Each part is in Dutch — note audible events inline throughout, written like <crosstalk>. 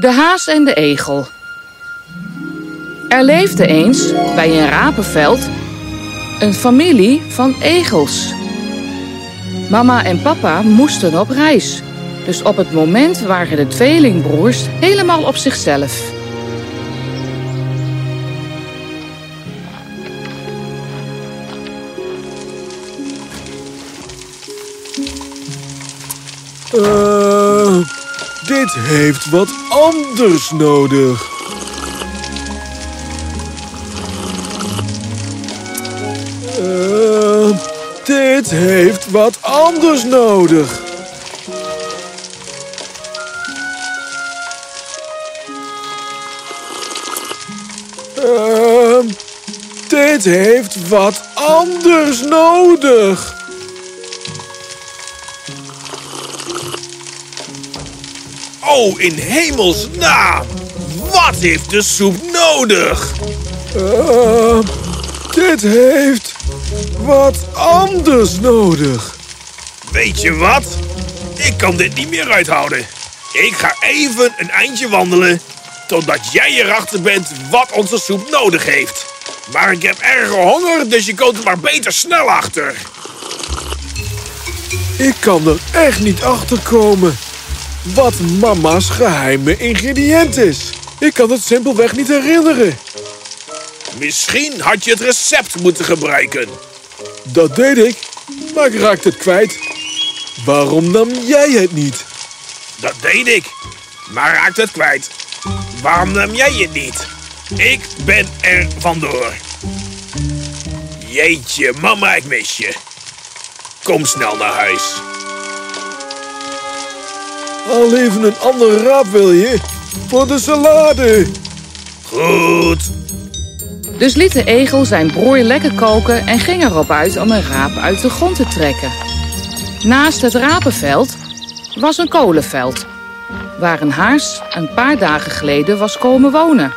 De haas en de egel. Er leefde eens bij een rapenveld een familie van egels. Mama en papa moesten op reis. Dus op het moment waren de tweelingbroers helemaal op zichzelf. Uh, dit heeft wat anders nodig. Uh, dit heeft wat anders nodig. Uh, dit heeft wat anders nodig. Oh, in hemelsnaam! Wat heeft de soep nodig? Uh, dit heeft wat anders nodig. Weet je wat? Ik kan dit niet meer uithouden. Ik ga even een eindje wandelen totdat jij erachter bent wat onze soep nodig heeft. Maar ik heb erg honger, dus je komt er maar beter snel achter. Ik kan er echt niet achter komen wat mama's geheime ingrediënt is. Ik kan het simpelweg niet herinneren. Misschien had je het recept moeten gebruiken. Dat deed ik, maar ik raakte het kwijt. Waarom nam jij het niet? Dat deed ik, maar raakte het kwijt. Waarom nam jij het niet? Ik ben er vandoor. Jeetje, mama, ik mis je. Kom snel naar huis. Al even een andere raap wil je? Voor de salade. Goed. Dus liet de egel zijn broer lekker koken en ging erop uit om een raap uit de grond te trekken. Naast het rapenveld was een kolenveld, waar een haas een paar dagen geleden was komen wonen.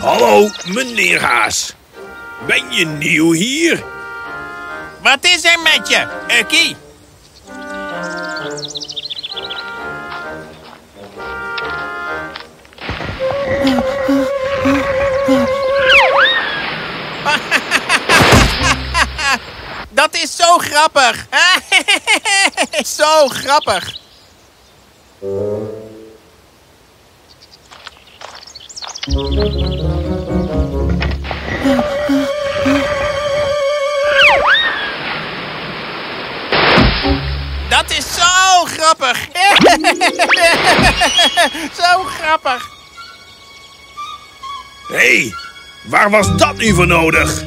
Hallo, meneer Haas. Ben je nieuw hier? Wat is er met je, Ukkie? <laughs> Dat is zo grappig. <laughs> zo grappig. Dat is zo grappig. <laughs> zo grappig. Hé, hey, waar was dat nu voor nodig?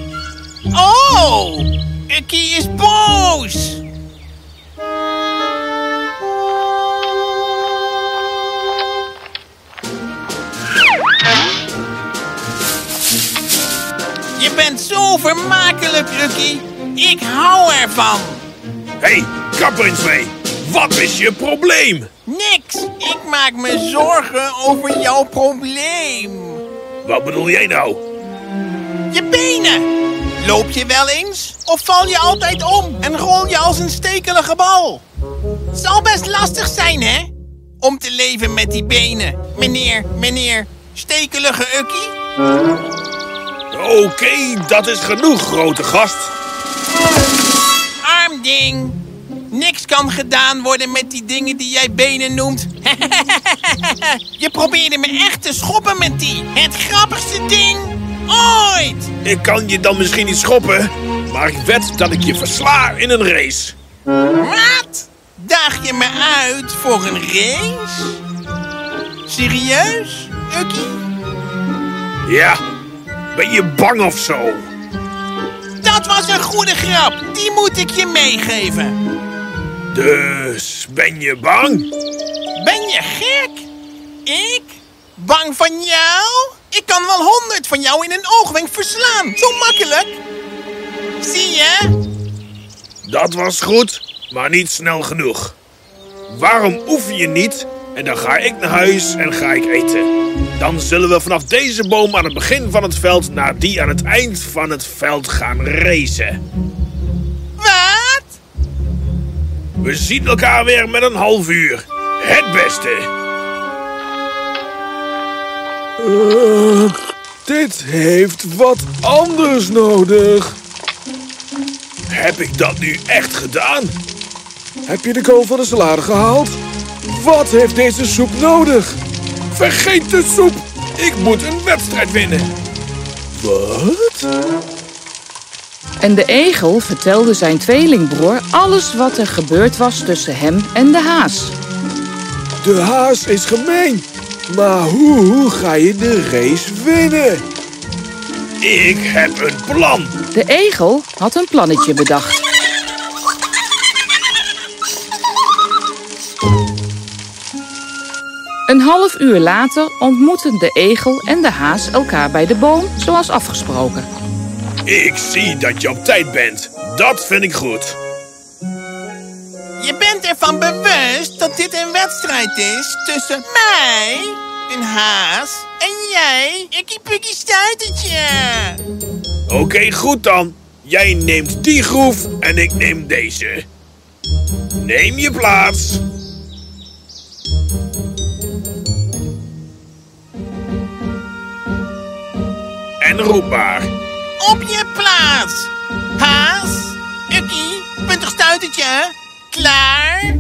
Oh, Ukkie is boos. Je bent zo vermakelijk, Ukkie. Ik hou ervan. Hé, hey, kap eens mee. Wat is je probleem? Niks. Ik maak me zorgen over jouw probleem. Wat bedoel jij nou? Je benen. Loop je wel eens? Of val je altijd om en rol je als een stekelige bal? Het zal best lastig zijn, hè? Om te leven met die benen. Meneer, meneer, stekelige Ukkie. Oké, dat is genoeg, grote gast. Arm ding. Kan gedaan worden met die dingen die jij benen noemt. <laughs> je probeerde me echt te schoppen met die. Het grappigste ding ooit. Ik kan je dan misschien niet schoppen, maar ik wed dat ik je versla in een race. Wat? Daag je me uit voor een race? Serieus, Ukkie? Ja, ben je bang of zo? Dat was een goede grap. Die moet ik je meegeven. Dus, ben je bang? Ben je gek? Ik? Bang van jou? Ik kan wel honderd van jou in een oogwenk verslaan. Zo makkelijk. Zie je? Dat was goed, maar niet snel genoeg. Waarom oefen je niet? En dan ga ik naar huis en ga ik eten. Dan zullen we vanaf deze boom aan het begin van het veld naar die aan het eind van het veld gaan racen. Wat? We zien elkaar weer met een half uur. het beste. Uh, dit heeft wat anders nodig. Heb ik dat nu echt gedaan? Heb je de kool van de salade gehaald? Wat heeft deze soep nodig? Vergeet de soep! Ik moet een wedstrijd winnen. Wat? En de egel vertelde zijn tweelingbroer alles wat er gebeurd was tussen hem en de haas. De haas is gemeen. Maar hoe, hoe ga je de race winnen? Ik heb een plan. De egel had een plannetje bedacht. Een half uur later ontmoetten de egel en de haas elkaar bij de boom, zoals afgesproken. Ik zie dat je op tijd bent. Dat vind ik goed. Je bent ervan bewust dat dit een wedstrijd is tussen mij, een haas, en jij, Ikkie Pikkie Stuitertje. Oké, goed dan. Jij neemt die groef en ik neem deze. Neem je plaats. En roep maar. Plaats. Haas, Ukkie, puntig stuitertje. Klaar.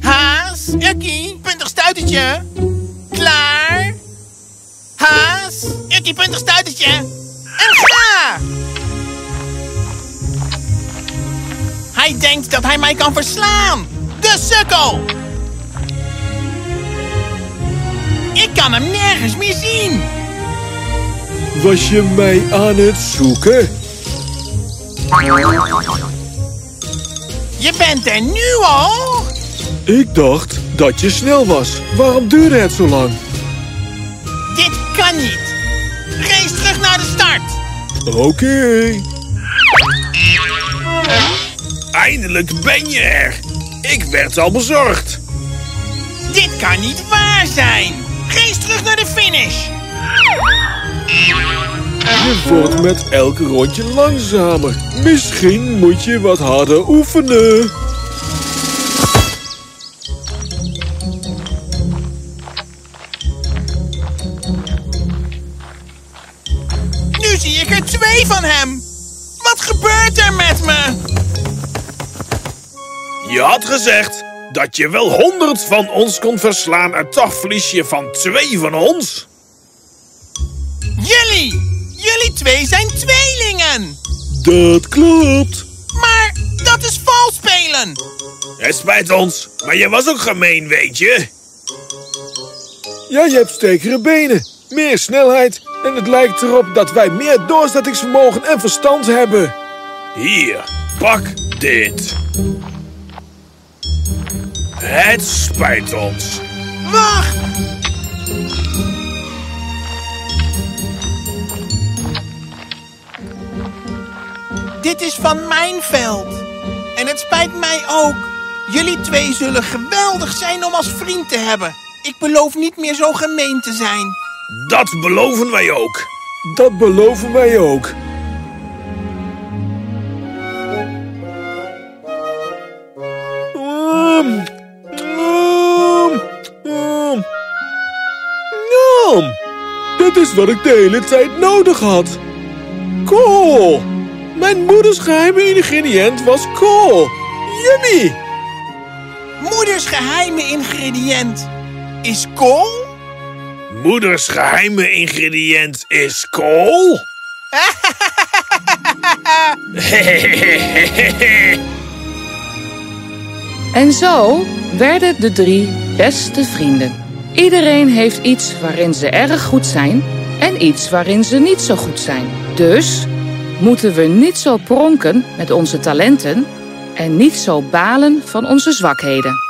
Haas, Ukkie, puntig stuitertje. Klaar. Haas, Ukkie, puntig stuitertje. En ga! Hij denkt dat hij mij kan verslaan. De sukkel. Ik kan hem nergens meer zien. Was je mij aan het zoeken? Je bent er nu al? Ik dacht dat je snel was. Waarom duurde het zo lang? Dit kan niet. Race terug naar de start. Oké. Eindelijk ben je er. Ik werd al bezorgd. Dit kan niet waar zijn. Race terug naar de finish. Je wordt met elk rondje langzamer. Misschien moet je wat harder oefenen. Nu zie ik er twee van hem. Wat gebeurt er met me? Je had gezegd dat je wel honderd van ons kon verslaan en toch verlies je van twee van ons. Jullie! Jullie twee zijn tweelingen! Dat klopt. Maar dat is vals spelen! Het spijt ons, maar je was ook gemeen, weet je. Ja, je hebt sterkere benen, meer snelheid en het lijkt erop dat wij meer doorzettingsvermogen en verstand hebben. Hier, pak dit. Het spijt ons. Wacht! Dit is van mijn veld. En het spijt mij ook. Jullie twee zullen geweldig zijn om als vriend te hebben. Ik beloof niet meer zo gemeen te zijn. Dat beloven wij ook. Dat beloven wij ook. Um, um, um. Dit is wat ik de hele tijd nodig had. Kool. Mijn moeders geheime ingrediënt was kool. Yummy. Moeders geheime ingrediënt is kool? Moeders geheime ingrediënt is kool. <laughs> En zo werden de drie beste vrienden. Iedereen heeft iets waarin ze erg goed zijn en iets waarin ze niet zo goed zijn. Dus moeten we niet zo pronken met onze talenten en niet zo balen van onze zwakheden.